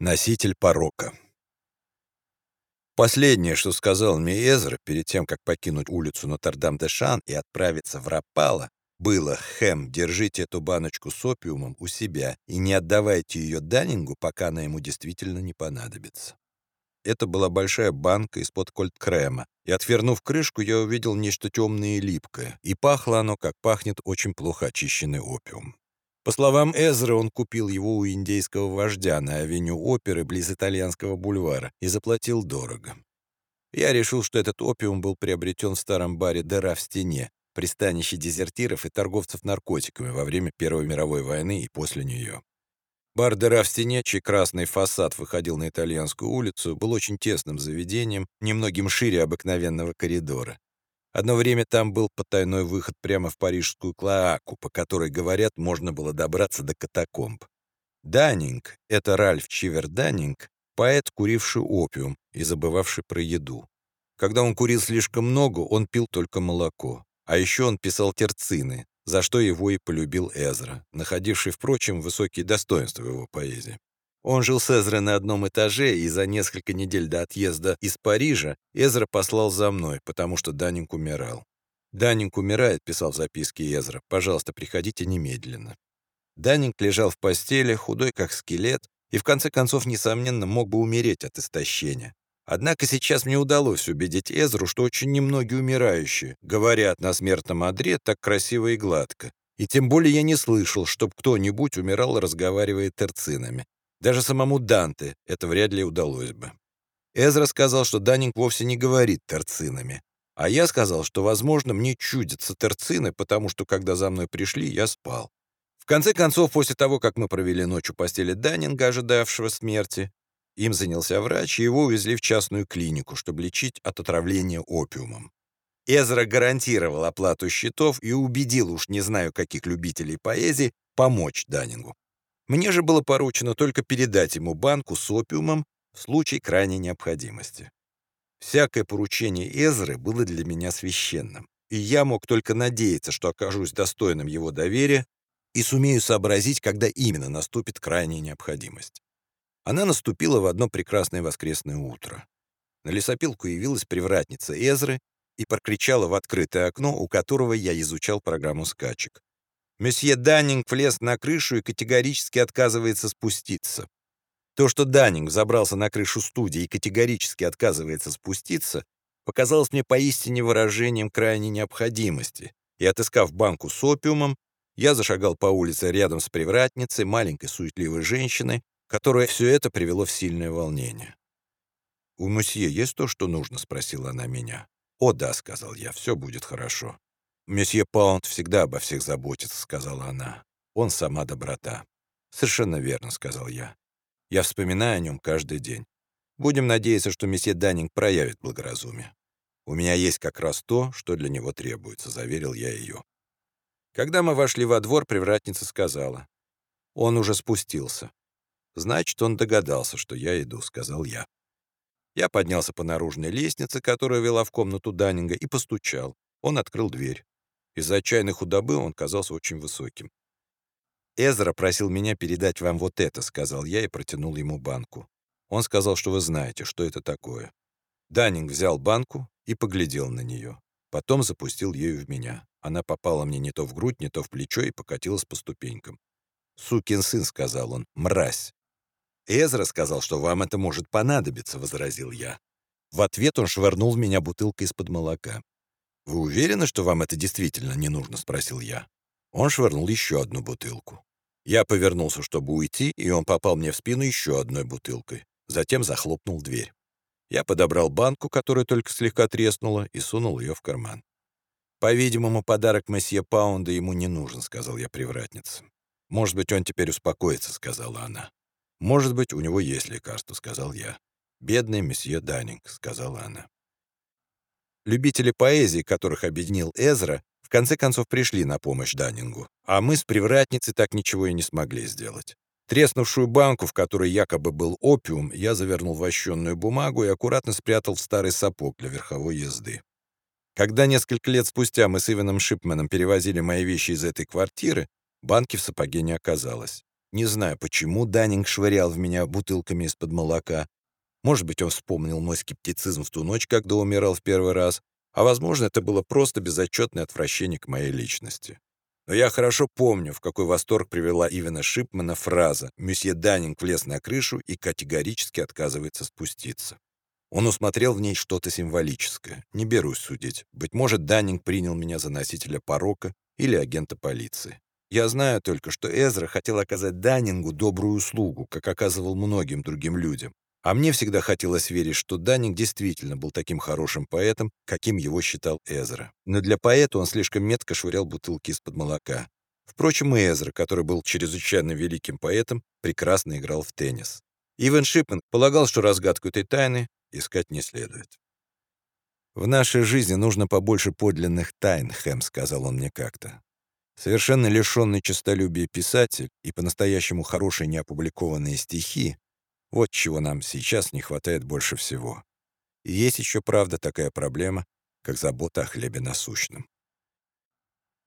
Носитель порока. Последнее, что сказал мне Эзра перед тем, как покинуть улицу Нотр-Дам-де-Шан и отправиться в Рапало, было «Хэм, держите эту баночку с опиумом у себя и не отдавайте ее Даннингу, пока она ему действительно не понадобится». Это была большая банка из-под кольт-крема, и, отвернув крышку, я увидел нечто темное и липкое, и пахло оно, как пахнет очень плохо очищенный опиум. По словам Эзры, он купил его у индейского вождя на авеню оперы близ итальянского бульвара и заплатил дорого. Я решил, что этот опиум был приобретен в старом баре «Дыра в стене», пристанище дезертиров и торговцев наркотиками во время Первой мировой войны и после нее. Бар «Дыра в стене», чей красный фасад выходил на итальянскую улицу, был очень тесным заведением, немногим шире обыкновенного коридора. Одно время там был потайной выход прямо в парижскую клоаку, по которой, говорят, можно было добраться до катакомб. Даннинг — это Ральф Чивер Даннинг, поэт, куривший опиум и забывавший про еду. Когда он курил слишком много, он пил только молоко. А еще он писал терцины, за что его и полюбил Эзра, находивший, впрочем, высокие достоинства в его поэзии. Он жил с Эзрой на одном этаже, и за несколько недель до отъезда из Парижа Эзра послал за мной, потому что Даннинг умирал. «Даннинг умирает», — писал в записке Эзра, — «пожалуйста, приходите немедленно». Даннинг лежал в постели, худой как скелет, и в конце концов, несомненно, мог бы умереть от истощения. Однако сейчас мне удалось убедить Эзру, что очень немногие умирающие говорят на смертном одре так красиво и гладко. И тем более я не слышал, чтоб кто-нибудь умирал, разговаривая терцинами. Даже самому Данте это вряд ли удалось бы. Эзра сказал, что Даннинг вовсе не говорит терцинами. А я сказал, что, возможно, мне чудятся терцины, потому что, когда за мной пришли, я спал. В конце концов, после того, как мы провели ночь у постели Даннинга, ожидавшего смерти, им занялся врач, и его увезли в частную клинику, чтобы лечить от отравления опиумом. Эзра гарантировал оплату счетов и убедил уж не знаю каких любителей поэзии помочь Даннингу. Мне же было поручено только передать ему банку с опиумом в случае крайней необходимости. Всякое поручение Эзры было для меня священным, и я мог только надеяться, что окажусь достойным его доверия и сумею сообразить, когда именно наступит крайняя необходимость. Она наступила в одно прекрасное воскресное утро. На лесопилку явилась привратница Эзры и прокричала в открытое окно, у которого я изучал программу скачек. Месье Даннинг влез на крышу и категорически отказывается спуститься. То, что Даннинг забрался на крышу студии и категорически отказывается спуститься, показалось мне поистине выражением крайней необходимости, и, отыскав банку с опиумом, я зашагал по улице рядом с привратницей, маленькой суетливой женщиной, которая все это привело в сильное волнение. «У месье есть то, что нужно?» — спросила она меня. «О да», — сказал я, — «все будет хорошо». «Месье Паунд всегда обо всех заботится», — сказала она. «Он сама доброта». «Совершенно верно», — сказал я. «Я вспоминаю о нем каждый день. Будем надеяться, что месье Даннинг проявит благоразумие. У меня есть как раз то, что для него требуется», — заверил я ее. Когда мы вошли во двор, привратница сказала. «Он уже спустился». «Значит, он догадался, что я иду», — сказал я. Я поднялся по наружной лестнице, которая вела в комнату Даннинга, и постучал. Он открыл дверь. Из-за отчаянной худобы он казался очень высоким. «Эзра просил меня передать вам вот это», — сказал я и протянул ему банку. Он сказал, что вы знаете, что это такое. Даннинг взял банку и поглядел на нее. Потом запустил ею в меня. Она попала мне не то в грудь, не то в плечо и покатилась по ступенькам. «Сукин сын», — сказал он, — «мразь». «Эзра сказал, что вам это может понадобиться», — возразил я. В ответ он швырнул в меня бутылкой из-под молока. «Вы уверены, что вам это действительно не нужно?» — спросил я. Он швырнул еще одну бутылку. Я повернулся, чтобы уйти, и он попал мне в спину еще одной бутылкой. Затем захлопнул дверь. Я подобрал банку, которая только слегка треснула, и сунул ее в карман. «По-видимому, подарок месье Паунда ему не нужен», — сказал я привратнице. «Может быть, он теперь успокоится», — сказала она. «Может быть, у него есть лекарство», — сказал я. «Бедный месье Даннинг», — сказала она. Любители поэзии, которых объединил Эзра, в конце концов пришли на помощь Даннингу, а мы с привратницей так ничего и не смогли сделать. Треснувшую банку, в которой якобы был опиум, я завернул в вощенную бумагу и аккуратно спрятал в старый сапог для верховой езды. Когда несколько лет спустя мы с Иваном Шипманом перевозили мои вещи из этой квартиры, банки в сапоге не оказалось. Не знаю, почему Даннинг швырял в меня бутылками из-под молока. Может быть, он вспомнил мой скептицизм в ту ночь, когда умирал в первый раз, а, возможно, это было просто безотчетное отвращение к моей личности. Но я хорошо помню, в какой восторг привела Ивена Шипмана фраза «Месье Даннинг влез на крышу и категорически отказывается спуститься». Он усмотрел в ней что-то символическое. Не берусь судить. Быть может, Даннинг принял меня за носителя порока или агента полиции. Я знаю только, что Эзра хотел оказать Даннингу добрую услугу, как оказывал многим другим людям. А мне всегда хотелось верить, что Даннинг действительно был таким хорошим поэтом, каким его считал Эзра. Но для поэта он слишком метко швырял бутылки из-под молока. Впрочем, и Эзра, который был чрезвычайно великим поэтом, прекрасно играл в теннис. Ивен Шипман полагал, что разгадку этой тайны искать не следует. «В нашей жизни нужно побольше подлинных тайн», — Хэм сказал он мне как-то. Совершенно лишенный честолюбия писатель и по-настоящему хорошие неопубликованные стихи — вот чего нам сейчас не хватает больше всего. И есть еще, правда, такая проблема, как забота о хлебе насущном.